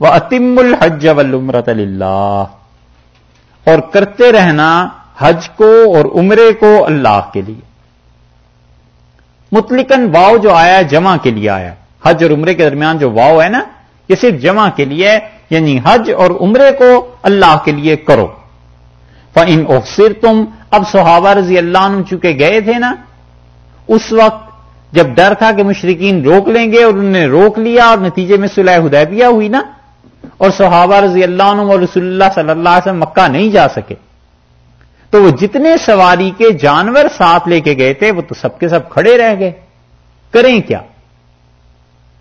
وہ اتم الحج ولمرت اللہ اور کرتے رہنا حج کو اور عمرے کو اللہ کے لیے۔ متلکن واؤ جو آیا جمع کے لیے آیا حج اور عمرے کے درمیان جو واؤ ہے نا، یہ صرف جمع کے لیے یعنی حج اور عمرے کو اللہ کے لیے کرو۔ ان اوسر تم اب صحابہ رضی اللہ عنہ چکے گئے تھے نا، اس وقت جب ڈر تھا کہ مشرقین روک لیں گے اور انہوں نے روک لیا اور نتیجے میں صلح حدیبیہ ہوئی نا اور صحابہ رضی اللہ عنہ اور رسول اللہ صلی اللہ علیہ وسلم مکہ نہیں جا سکے۔ تو وہ جتنے سواری کے جانور ساتھ لے کے گئے تھے، وہ تو سب کے سب کھڑے رہ گئے۔ کریں کیا؟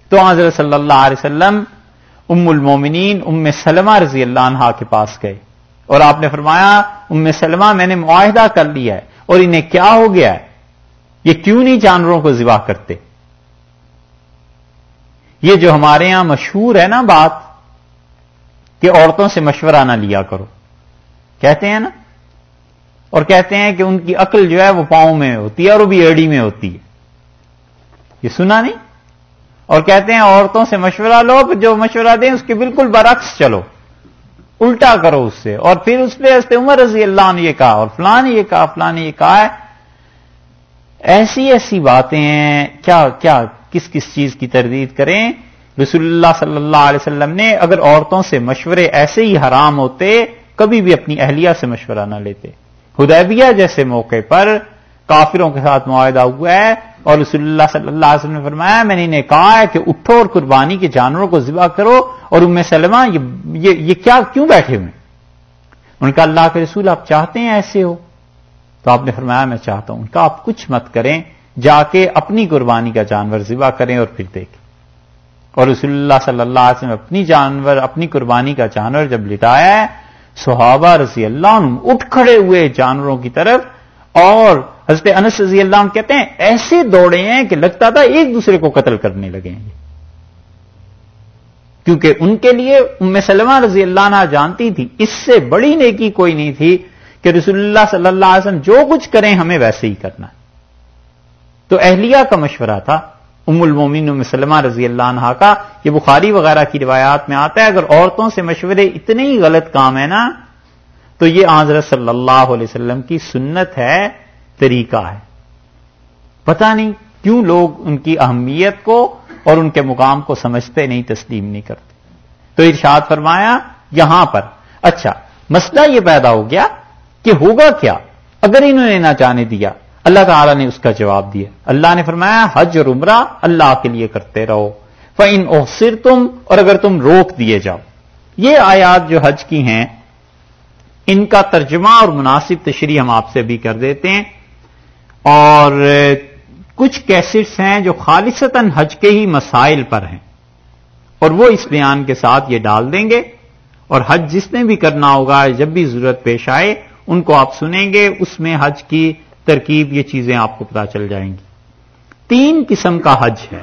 تو حضرت صلی اللہ علیہ وسلم ام المومنین، ام سلمہ رضی اللہ عنہ کے پاس گئے۔ اور آپ نے فرمایا، ام سلمہ میں نے معاہدہ کر لیا ہے، اور انہیں کیا ہو گیا ہے؟ یہ کیوں نہیں جانوروں کو ذبح کرتے؟ یہ جو ہمارے ہاں مشہور ہے نا بات کہ عورتوں سے مشورہ نہ لیا کرو۔ کہتے ہیں نا؟ اور کہتے ہیں کہ ان کی عقل جو ہے وہ پاؤں میں ہوتی ہے اور وہ بھی ایڑی میں ہوتی ہے۔ یہ سنا نہیں؟ اور کہتے ہیں عورتوں سے مشورہ لو جو مشورہ دیں اس کے بالکل برعکس چلو۔ الٹا کرو اس سے۔ اور پھر اس پہ ہنستے عمر رضی اللہ نے یہ کہا، اور فلاں نے یہ کہا فلاں نے یہ کہا ہے، ایسی ایسی باتیں ہیں، کیا کیا، کس کس چیز کی تردید کریں؟ رسول اللہ صلی اللہ علیہ وسلم نے اگر عورتوں سے مشورے ایسے ہی حرام ہوتے کبھی بھی اپنی اہلیہ سے مشورہ نہ لیتے۔ ہدیبیہ جیسے موقع پر کافروں کے ساتھ معاہدہ ہوا ہے اور رسول اللہ صلی اللہ علیہ وسلم نے فرمایا میں نے انہیں کہا ہے کہ اٹھو اور قربانی کے جانوروں کو ذبح کرو اور ام سلمہ یہ, یہ کیا کیوں بیٹھے ہوئے ان کا اللہ کے رسول آپ چاہتے ہیں ایسے ہو؟ تو آپ نے فرمایا میں چاہتا ہوں ان کا آپ کچھ مت کریں جا کے اپنی قربانی کا جانور ذبح کریں اور پھر دیکھیں۔ اور رسول اللہ صلی اللہ علیہ وسلم اپنی جانور، اپنی قربانی کا جانور جب لٹایا ہے صحابہ رضی اللہ عنہ اٹھ کھڑے ہوئے جانوروں کی طرف اور حضرت انس رضی اللہ عنہ کہتے ہیں، ایسے دوڑے ہیں کہ لگتا تھا ایک دوسرے کو قتل کرنے لگے ہیں۔ کیونکہ ان کے لیے ام سلمہ رضی اللہ عنہ جانتی تھی، اس سے بڑی نیکی کوئی نہیں تھی کہ رسول اللہ صلی اللہ علیہ وسلم جو کچھ کریں ہمیں ویسے ہی کرنا۔ تو اہلیہ کا مشورہ تھا۔ ام المومن ام سلمہ رضی اللہ عنہ کا یہ بخاری وغیرہ کی روایات میں آتا ہے، اگر عورتوں سے مشورے اتنے ہی غلط کام ہے نا، تو یہ آضرت صلی اللہ علیہ وسلم کی سنت ہے، طریقہ ہے۔ پتہ نہیں کیوں لوگ ان کی اہمیت کو اور ان کے مقام کو سمجھتے نہیں، تسلیم نہیں کرتے۔ تو ارشاد فرمایا، یہاں پر۔ اچھا مسئلہ یہ پیدا ہو گیا کہ ہوگا کیا؟ اگر انہوں نے نہ جانے دیا۔ اللہ تعالیٰ نے اس کا جواب دیا۔ اللہ نے فرمایا، حج اور عمرہ اللہ کے لیے کرتے رہو۔ فن اوسر تم اور اگر تم روک دیے جاؤ۔ یہ آیات جو حج کی ہیں، ان کا ترجمہ اور مناسب تشریح ہم آپ سے بھی کر دیتے ہیں۔ اور کچھ کیسٹس ہیں جو خالصتاً حج کے ہی مسائل پر ہیں۔ اور وہ اس بیان کے ساتھ یہ ڈال دیں گے۔ اور حج جس نے بھی کرنا ہوگا، جب بھی ضرورت پیش آئے، ان کو آپ سنیں گے۔ اس میں حج کی ترکیب یہ چیزیں آپ کو پتا چل جائیں گی۔ تین قسم کا حج ہے۔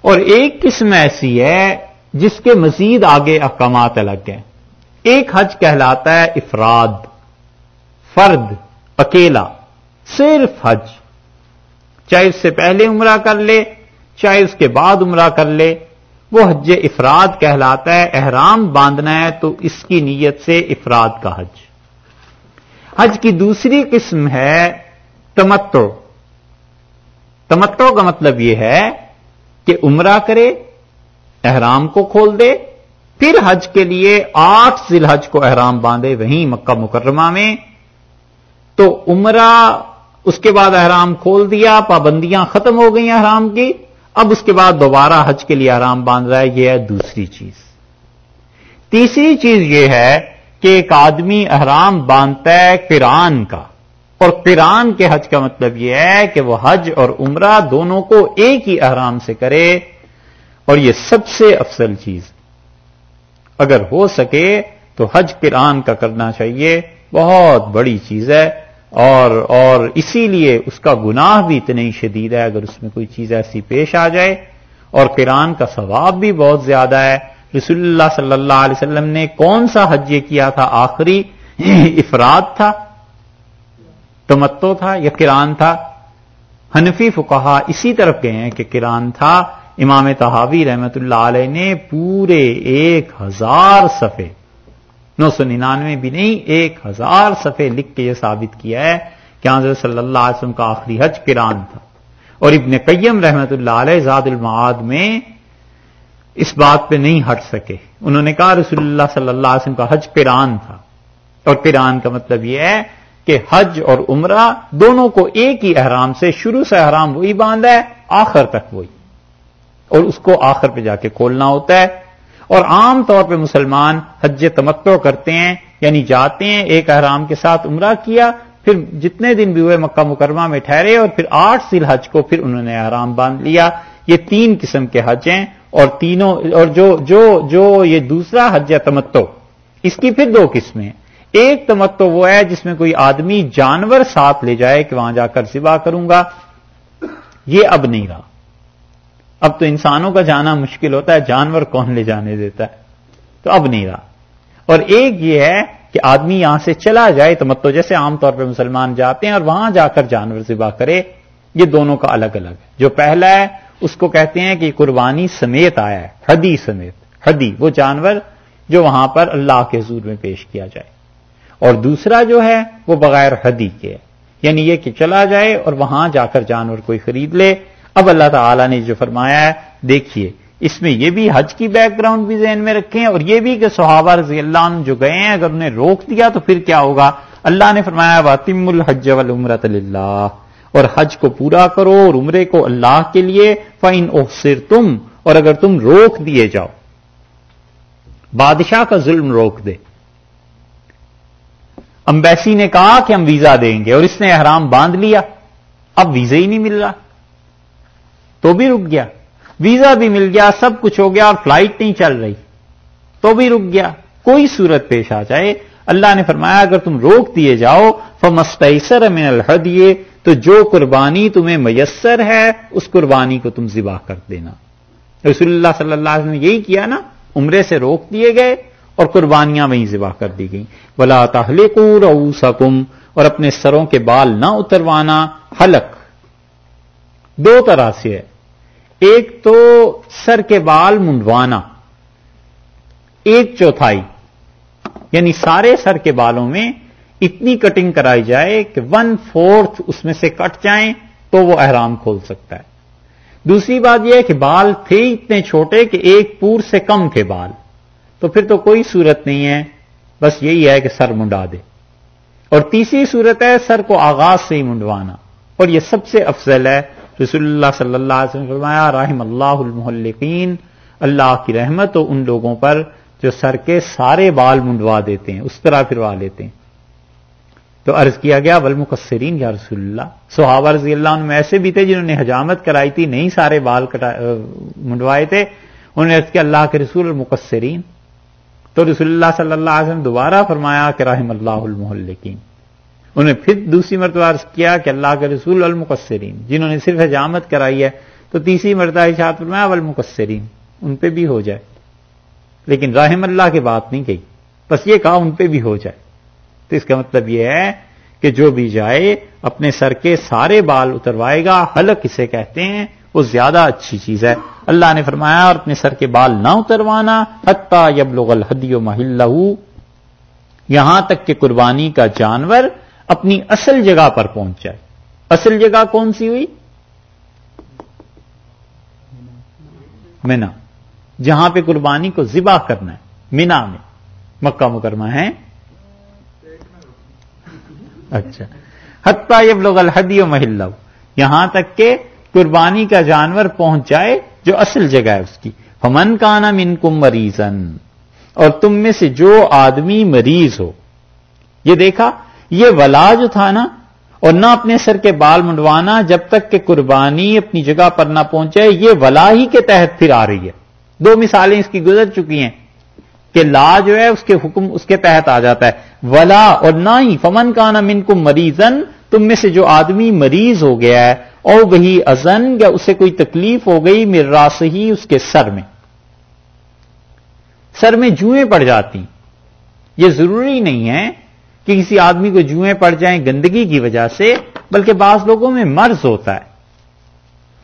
اور ایک قسم ایسی ہے جس کے مزید آگے احکامات الگ ہیں۔ ایک حج کہلاتا ہے افراد، فرد، اکیلا، صرف حج۔ چاہے اس سے پہلے عمرہ کر لے، چاہے اس کے بعد عمرہ کر لے، وہ حج افراد کہلاتا ہے، احرام باندھنا ہے تو اس کی نیت سے افراد کا حج۔ حج کی دوسری قسم ہے تمتو تمتو کا مطلب یہ ہے کہ عمرہ کرے، احرام کو کھول دے، پھر حج کے لیے آٹھ ذی الحج کو احرام باندھے وہیں مکہ مکرمہ میں۔ تو عمرہ، اس کے بعد احرام کھول دیا، پابندیاں ختم ہو گئی احرام کی۔ اب اس کے بعد دوبارہ حج کے لیے احرام باندھ رہا ہے، یہ ہے دوسری چیز۔ تیسری چیز یہ ہے کہ ایک آدمی احرام باندھتا ہے کران کا۔ اور کران کے حج کا مطلب یہ ہے کہ وہ حج اور عمرہ دونوں کو ایک ہی احرام سے کرے اور یہ سب سے افضل چیز۔ اگر ہو سکے تو حج کران کا کرنا چاہیے، بہت بڑی چیز ہے۔ اور اور اسی لیے اس کا گناہ بھی اتنی شدید ہے اگر اس میں کوئی چیز ایسی پیش آ جائے۔ اور کران کا ثواب بھی بہت زیادہ ہے۔ رسول اللہ صلی اللہ علیہ وسلم نے کون سا حج یہ کیا تھا؟ آخری افراد تھا، تمتو تھا یا کران تھا؟ حنفی فکہ اسی طرف گئے ہیں کہ کران تھا۔ امام تحاوی رحمت اللہ علیہ نے پورے ایک ہزار صفحے، نو سو ننانوے بھی نہیں، ایک ہزار صفحے لکھ کے یہ ثابت کیا ہے کہ حضرت صلی اللہ علیہ وسلم کا آخری حج کران تھا۔ اور ابن قیم رحمت اللہ علیہ زاد المعاد میں اس بات پہ نہیں ہٹ سکے۔ انہوں نے کہا رسول اللہ صلی اللہ علیہ وسلم کا حج پیران تھا۔ اور پیران کا مطلب یہ ہے کہ حج اور عمرہ دونوں کو ایک ہی احرام سے شروع سے احرام وہی باندھا ہے، آخر تک وہی۔ اور اس کو آخر پہ جا کے کھولنا ہوتا ہے۔ اور عام طور پہ مسلمان حج تمتو کرتے ہیں یعنی جاتے ہیں ایک احرام کے ساتھ عمرہ کیا، پھر جتنے دن بھی ہوئے مکہ مکرمہ میں ٹھہرے اور پھر آٹھ سل حج کو پھر انہوں نے احرام باندھ لیا۔ یہ تین قسم کے حج ہیں۔ اور تینوں، اور جو جو جو یہ دوسرا حج تمتو اس کی پھر دو قسمیں ایک تمتو وہ ہے جس میں کوئی آدمی جانور ساتھ لے جائے کہ وہاں جا کر سوا کروں گا، یہ اب نہیں رہا۔ اب تو انسانوں کا جانا مشکل ہوتا ہے، جانور کون لے جانے دیتا ہے۔ تو اب نہیں رہا۔ اور ایک یہ ہے کہ آدمی یہاں سے چلا جائے تمتو جیسے عام طور پہ مسلمان جاتے ہیں اور وہاں جا کر جانور ذبح کرے، یہ دونوں کا الگ الگ ہے۔ جو پہلا ہے اس کو کہتے ہیں کہ قربانی سمیت آیا ہے حدی سمیت حدی وہ جانور جو وہاں پر اللہ کے حضور میں پیش کیا جائے۔ اور دوسرا جو ہے، وہ بغیر حدی کے ہے۔ یعنی یہ کہ چلا جائے اور وہاں جا کر جانور کوئی خرید لے۔ اب اللہ تعالی نے جو فرمایا ہے، دیکھیے، اس میں یہ بھی حج کی بیک گراؤنڈ بھی ذہن میں رکھیں۔ اور یہ بھی کہ صحابہ رضی اللہ عنہ جو گئے ہیں، اگر انہیں روک دیا تو پھر کیا ہوگا؟ اللہ نے فرمایا واتم الحج والعمرت اللہ اور حج کو پورا کرو اور عمرے کو اللہ کے لیے فائن اوسر تم اور اگر تم روک دیے جاؤ۔ بادشاہ کا ظلم روک دے۔ امبیسی نے کہا کہ ہم ویزا دیں گے اور اس نے احرام باندھ لیا۔ اب ویزا ہی نہیں مل رہا۔ تو بھی رک گیا۔ ویزا بھی مل گیا، سب کچھ ہو گیا اور فلائٹ نہیں چل رہی۔ تو بھی رک گیا۔ کوئی صورت پیش آ جائے۔ اللہ نے فرمایا، اگر تم روک دیے جاؤ فمستر من الحدیے تو جو قربانی تمہیں میسر ہے، اس قربانی کو تم ذبح کر دینا۔ رسول اللہ صلی اللہ علیہ وسلم نے یہی کیا نا، عمرے سے روک دیے گئے اور قربانیاں وہیں ذبح کر دی گئیں۔ بلا تحلق رؤوسکم اور اپنے سروں کے بال نہ اتروانا۔ حلق۔ دو طرح سے ہے۔ ایک تو سر کے بال منڈوانا۔ ایک چوتھائی یعنی سارے سر کے بالوں میں اتنی کٹنگ کرائی جائے کہ ون فورتھ اس میں سے کٹ جائیں تو وہ احرام کھول سکتا ہے۔ دوسری بات یہ ہے کہ بال تھے اتنے چھوٹے کہ ایک پور سے کم تھے بال۔ تو پھر تو کوئی صورت نہیں ہے، بس یہی ہے کہ سر منڈا دے۔ اور تیسری صورت ہے سر کو آغاز سے ہی منڈوانا۔ اور یہ سب سے افضل ہے۔ رسول اللہ صلی اللہ علیہ وسلم فرمایا، رحم اللہ المحلقین، اللہ کی رحمت ہو ان لوگوں پر جو سر کے سارے بال منڈوا دیتے ہیں، اس طرح پھروا لیتے ہیں۔ تو عرض کیا گیا ولمقصرین یا رسول اللہ۔ صحابہ رضی اللہ عنہ میں ایسے بھی تھے جنہوں نے حجامت کرائی تھی، نہیں سارے بال منڈوائے تھے۔ انہوں نے عرض کیا، اللہ کے رسول المقصرین تو رسول اللہ صلی اللہ علیہ وسلم دوبارہ فرمایا کہ رحم اللہ المحلقین۔ انہوں نے پھر دوسری مرتبہ عرض کیا کہ اللہ کے رسول المقصرین جنہوں نے صرف حجامت کرائی ہے۔ تو تیسری مرتبہ اشاعت فرمایا المقصرین ان پہ بھی ہو جائے۔ لیکن رحم اللہ کی بات نہیں کہی۔ بس یہ کہا، ان پہ بھی ہو جائے۔ تو اس کا مطلب یہ ہے کہ جو بھی جائے اپنے سر کے سارے بال اتروائے گا، حلق اسے کہتے ہیں، وہ زیادہ اچھی چیز ہے۔ اللہ نے فرمایا، اور اپنے سر کے بال نہ اتروانا۔ حتہ یبلغ الحدی و محلہ یہاں تک کہ قربانی کا جانور اپنی اصل جگہ پر پہنچ جائے۔ اصل جگہ کون سی ہوئی؟ مینا۔ جہاں پہ قربانی کو ذبح کرنا ہے، مینا میں۔ مکہ مکرمہ ہے۔ اچھا۔ حتہ یہ لوگ الحدی و محلہ۔ یہاں تک کہ قربانی کا جانور پہنچ جائے جو اصل جگہ ہے اس کی۔ فمن کا نام کم مریضن اور تم میں سے جو آدمی مریض ہو۔ یہ دیکھا، یہ ولا جو تھا نا، اور نہ اپنے سر کے بال منڈوانا جب تک کہ قربانی اپنی جگہ پر نہ پہنچے یہ ولا ہی کے تحت پھر آ رہی ہے۔ دو مثالیں اس کی گزر چکی ہیں۔ کہ لا جو ہے اس کے حکم اس کے تحت آ جاتا ہے۔ ولا اور نہ ہی فمن کا نا من کو مریضن تم میں سے جو آدمی مریض ہو گیا ہے اور وہی ازن یا اسے کوئی تکلیف ہو گئی میرا ہی اس کے سر میں۔ سر میں جوئیں پڑ جاتی۔ یہ ضروری نہیں ہے کہ کسی آدمی کو جوئیں پڑ جائیں گندگی کی وجہ سے، بلکہ بعض لوگوں میں مرض ہوتا ہے۔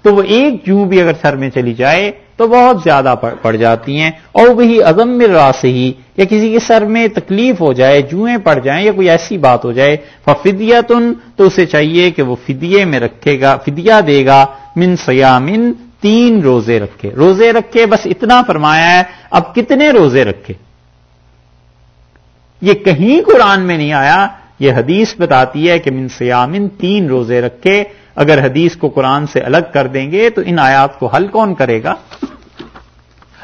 تو وہ ایک جو بھی اگر سر میں چلی جائے تو بہت زیادہ پڑ جاتی ہیں اور وہی عدم راس ہی یا کسی کے سر میں تکلیف ہو جائے، جوئیں پڑ جائیں، یا کوئی ایسی بات ہو جائے فدیتن تو اسے چاہیے کہ وہ فدیے میں رکھے گا، فدیہ دے گا، من سیامن تین روزے رکھے۔ روزے رکھے، بس اتنا فرمایا ہے، اب کتنے روزے رکھے؟ یہ کہیں قرآن میں نہیں آیا یہ حدیث بتاتی ہے کہ من سیامن تین روزے رکھے، اگر حدیث کو قرآن سے الگ کر دیں گے تو ان آیات کو حل کون کرے گا؟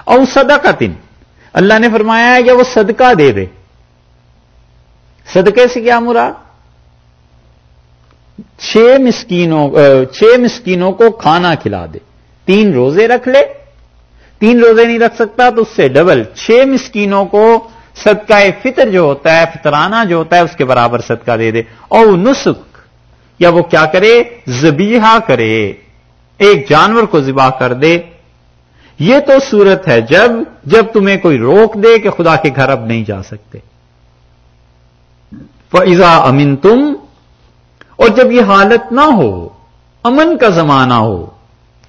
اور صدقہ تن اللہ نے فرمایا ہے کہ وہ صدقہ دے دے۔ صدقے سے کیا مراد؟ چھ مسکینوں چھ مسکینوں کو کھانا کھلا دے۔ تین روزے رکھ لے۔ تین روزے نہیں رکھ سکتا تو اس سے ڈبل، چھ مسکینوں کو صدقہ فطر جو ہوتا ہے، فطرانہ جو ہوتا ہے، اس کے برابر صدقہ دے دے۔ اور نسخ یا وہ کیا کرے؟ زبیحہ کرے۔ ایک جانور کو ذبح کر دے۔ یہ تو صورت ہے جب جب تمہیں کوئی روک دے کہ خدا کے گھر اب نہیں جا سکتے۔ فضا امن تم اور جب یہ حالت نہ ہو، امن کا زمانہ ہو،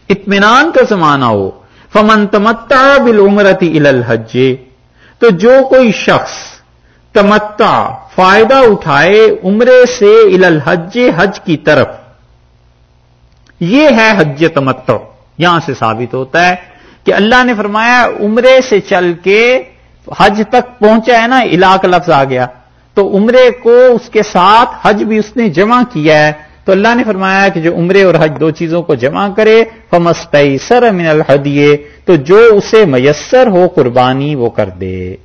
اطمینان کا زمانہ ہو، فمن تمتا بل عمرتی الحج تو جو کوئی شخص تمتا فائدہ اٹھائے عمرے سے الحج حج کی طرف، یہ ہے حج تمتو یہاں سے ثابت ہوتا ہے کہ اللہ نے فرمایا، عمرے سے چل کے حج تک پہنچا ہے نا، علاق لفظ آ گیا۔ تو عمرے کو اس کے ساتھ حج بھی اس نے جمع کیا ہے۔ تو اللہ نے فرمایا کہ جو عمرے اور حج دو چیزوں کو جمع کرے فمست سر من الحدیے تو جو اسے میسر ہو قربانی وہ کر دے۔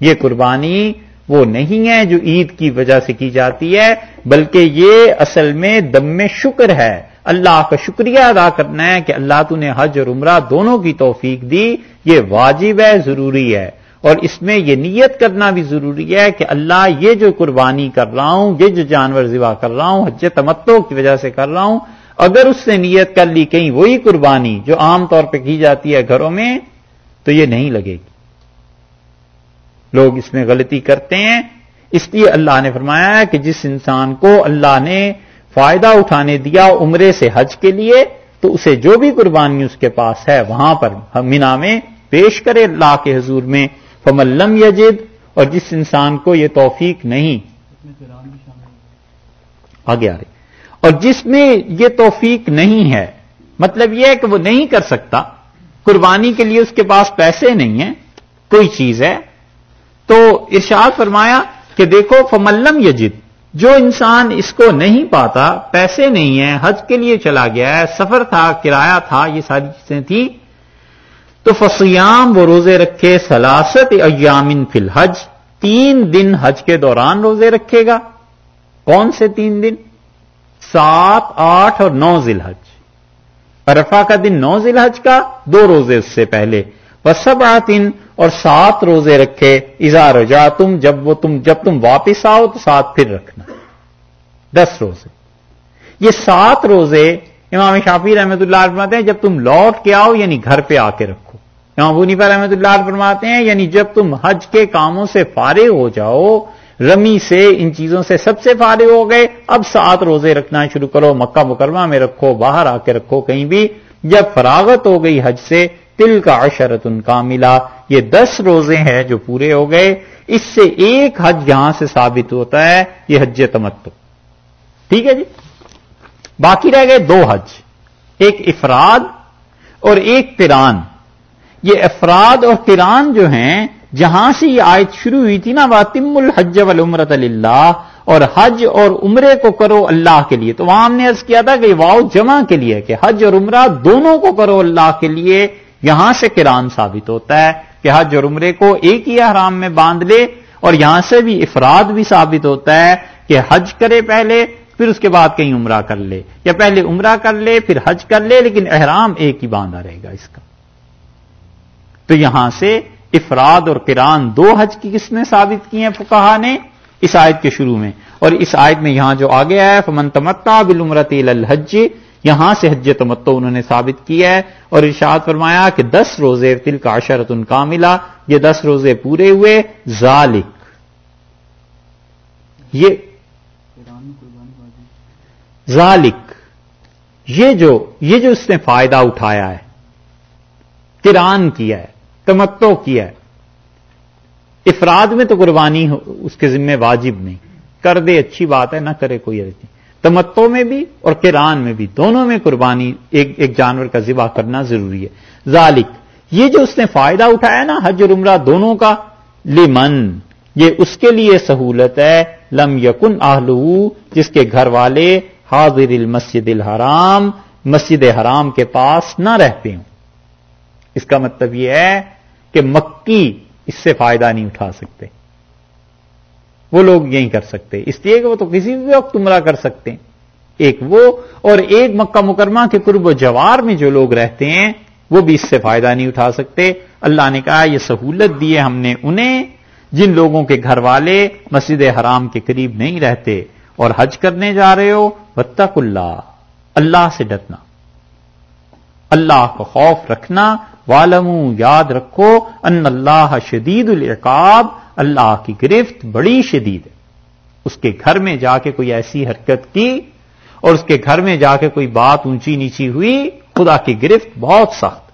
یہ قربانی وہ نہیں ہے جو عید کی وجہ سے کی جاتی ہے، بلکہ یہ اصل میں دم میں شکر ہے۔ اللہ کا شکریہ ادا کرنا ہے کہ اللہ تو نے حج اور عمرہ دونوں کی توفیق دی، یہ واجب ہے، ضروری ہے۔ اور اس میں یہ نیت کرنا بھی ضروری ہے کہ اللہ یہ جو قربانی کر رہا ہوں، یہ جو جانور ذبح کر رہا ہوں، حج تمتو کی وجہ سے کر رہا ہوں، اگر اس نے نیت کر لی کہیں وہی قربانی جو عام طور پہ کی جاتی ہے گھروں میں، تو یہ نہیں لگے گی۔ لوگ اس میں غلطی کرتے ہیں۔ اس لیے اللہ نے فرمایا کہ جس انسان کو اللہ نے فائدہ اٹھانے دیا عمرے سے حج کے لیے، تو اسے جو بھی قربانی اس کے پاس ہے، وہاں پر مینا میں پیش کرے، اللہ کے حضور میں فملم یجد، اور جس انسان کو یہ توفیق نہیں۔ آگے آ رہی۔ اور جس میں یہ توفیق نہیں ہے مطلب یہ ہے کہ وہ نہیں کر سکتا، قربانی کے لیے اس کے پاس پیسے نہیں ہیں، کوئی چیز ہے۔ تو ارشاد فرمایا کہ دیکھو فملم یجد، جو انسان اس کو نہیں پاتا، پیسے نہیں ہیں، حج کے لیے چلا گیا ہے، سفر تھا، کرایہ تھا، یہ ساری چیزیں تھیں تو فسیام وہ روزے رکھے سلاست ایامن فی الحج، تین دن حج کے دوران روزے رکھے گا۔ کون سے تین دن؟ سات، آٹھ اور نو ذیل حج ارفا کا دن نو ذیل حج کا، دو روزے اس سے پہلے۔ سب آتین اور سات روزے رکھے۔ اظہار جا تم جب وہ تم، جب تم واپس آؤ تو سات پھر رکھنا۔ دس روزے۔ یہ سات روزے امام شافی رحمۃ اللہ فرماتے ہیں، جب تم لوٹ کے آؤ یعنی گھر پہ آ کے رکھو۔ امام بونیفا رحمۃ اللہ فرماتے ہیں یعنی جب تم حج کے کاموں سے فارغ ہو جاؤ، رمی سے ان چیزوں سے سب سے فارغ ہو گئے، اب سات روزے رکھنا شروع کرو، مکہ مکرمہ میں رکھو، باہر آ کے رکھو کہیں بھی۔ جب فراغت ہو گئی حج سے تل کا عشرت ان کا ملا یہ دس روزے ہیں جو پورے ہو گئے۔ اس سے ایک حج یہاں سے ثابت ہوتا ہے، یہ حج تمتو ٹھیک ہے جی؟ باقی رہ گئے دو حج، ایک افراد اور ایک پیران یہ افراد اور پیران جو ہیں، جہاں سے یہ آیت شروع ہوئی تھی نا واتم الحج والعمرت اللہ اور حج اور عمرے کو کرو اللہ کے لیے۔ تو وہاں ہم نے عرض کیا تھا کہ واؤ جمع کے لیے کہ حج اور عمرہ دونوں کو کرو اللہ کے لیے۔ یہاں سے کران ثابت ہوتا ہے کہ حج اور عمرے کو ایک ہی احرام میں باندھ لے۔ اور یہاں سے بھی افراد بھی ثابت ہوتا ہے کہ حج کرے پہلے، پھر اس کے بعد کہیں عمرہ کر لے۔ یا پہلے عمرہ کر لے، پھر حج کر لے، لیکن احرام ایک ہی باندھا رہے گا اس کا۔ تو یہاں سے افراد اور کران دو حج کی قسمیں ثابت کی ہیں فکہ نے اس آیت کے شروع میں۔ اور اس آیت میں یہاں جو آگے آیا فمن تمتا بالعمرت الحج، یہاں سے حج تمتو انہوں نے ثابت کیا ہے۔ اور ارشاد فرمایا کہ دس روزے تل کا عشرت ان کا ملا یہ دس روزے پورے ہوئے، ذالک۔ یہ ذالک۔ یہ جو یہ جو اس نے فائدہ اٹھایا ہے کران کیا ہے۔ تمتو کیا ہے۔ افراد میں تو قربانی اس کے ذمہ واجب نہیں۔ کر دے، اچھی بات ہے، نہ کرے کوئی ایسی تمتو میں بھی اور کران میں بھی دونوں میں قربانی، ایک ایک جانور کا ذبح کرنا ضروری ہے۔ ذالک، یہ جو اس نے فائدہ اٹھایا نا حج اور عمرہ دونوں کا، لمن، یہ اس کے لیے سہولت ہے۔ لم یکن آہلو جس کے گھر والے حاضر المسجد الحرام، مسجد حرام کے پاس نہ رہتے ہوں۔ اس کا مطلب یہ ہے کہ مکی اس سے فائدہ نہیں اٹھا سکتے۔ وہ لوگ یہی کر سکتے۔ اس لیے کہ وہ تو کسی بھی وقت عمرہ کر سکتے ہیں۔ ایک وہ اور ایک مکہ مکرمہ کے قرب و جوار میں جو لوگ رہتے ہیں، وہ بھی اس سے فائدہ نہیں اٹھا سکتے۔ اللہ نے کہا، یہ سہولت دی ہے ہم نے انہیں۔ جن لوگوں کے گھر والے مسجد حرام کے قریب نہیں رہتے اور حج کرنے جا رہے ہو بتک اللہ۔ اللہ سے ڈرنا۔ اللہ کا خوف رکھنا والم یاد رکھو ان اللہ شدید العقاب، اللہ کی گرفت بڑی شدید ہے۔ اس کے گھر میں جا کے کوئی ایسی حرکت کی اور اس کے گھر میں جا کے کوئی بات اونچی نیچی ہوئی، خدا کی گرفت بہت سخت۔